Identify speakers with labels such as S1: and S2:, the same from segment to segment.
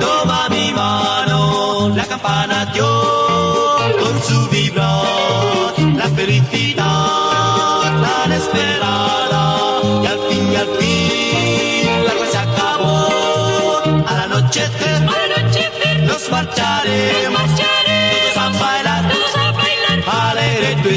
S1: Toma mi mano, la campana dio con su vibrar, la felicidad tan esperada, y al fin y al fin la se acabó. A la
S2: noche anochecer
S1: nos marcharemos, todos a bailar,
S2: todos a bailar,
S1: alegre tu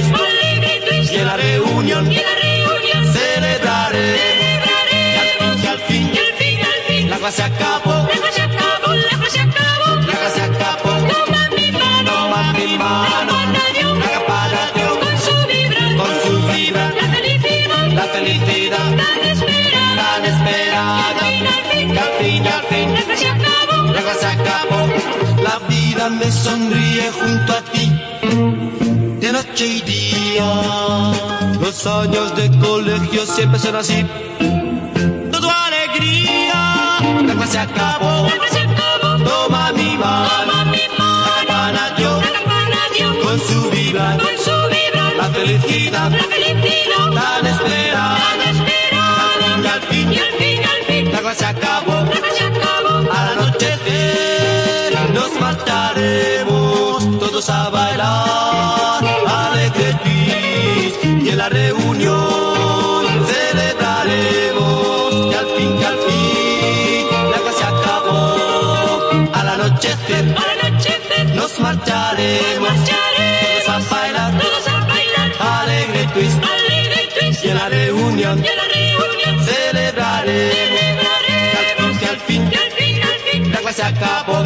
S1: cosa se acabó.
S2: La cosa se acabó, la cosa se acabó.
S1: La cosa se acabó.
S2: Toma mi mano,
S1: Toma mi mano,
S2: la dio, con su vibra,
S1: con su vibra.
S2: la felicidad,
S1: la felicidad.
S2: tan esperada,
S1: tan esperada
S2: y al fin,
S1: y
S2: al
S1: fin.
S2: La cosa se acabó,
S1: la cosa se acabó. La vida me sonríe junto a ti. De noche y día los años de colegio siempre son así se acabó. Toma mi mano con su vibra la felicidad tan esperada. Y al fin
S2: al fin,
S1: la se acabó al anochecer
S2: al anochecer,
S1: nos marcharemos.
S2: marcharemos.
S1: Todos a bailar.
S2: Todos a bailar,
S1: alegre twist.
S2: Alegre twist,
S1: y en la reunión
S2: y en la reunión
S1: celebraremos.
S2: celebraremos.
S1: Y al fin
S2: y al fin, al fin,
S1: la cosa se acabó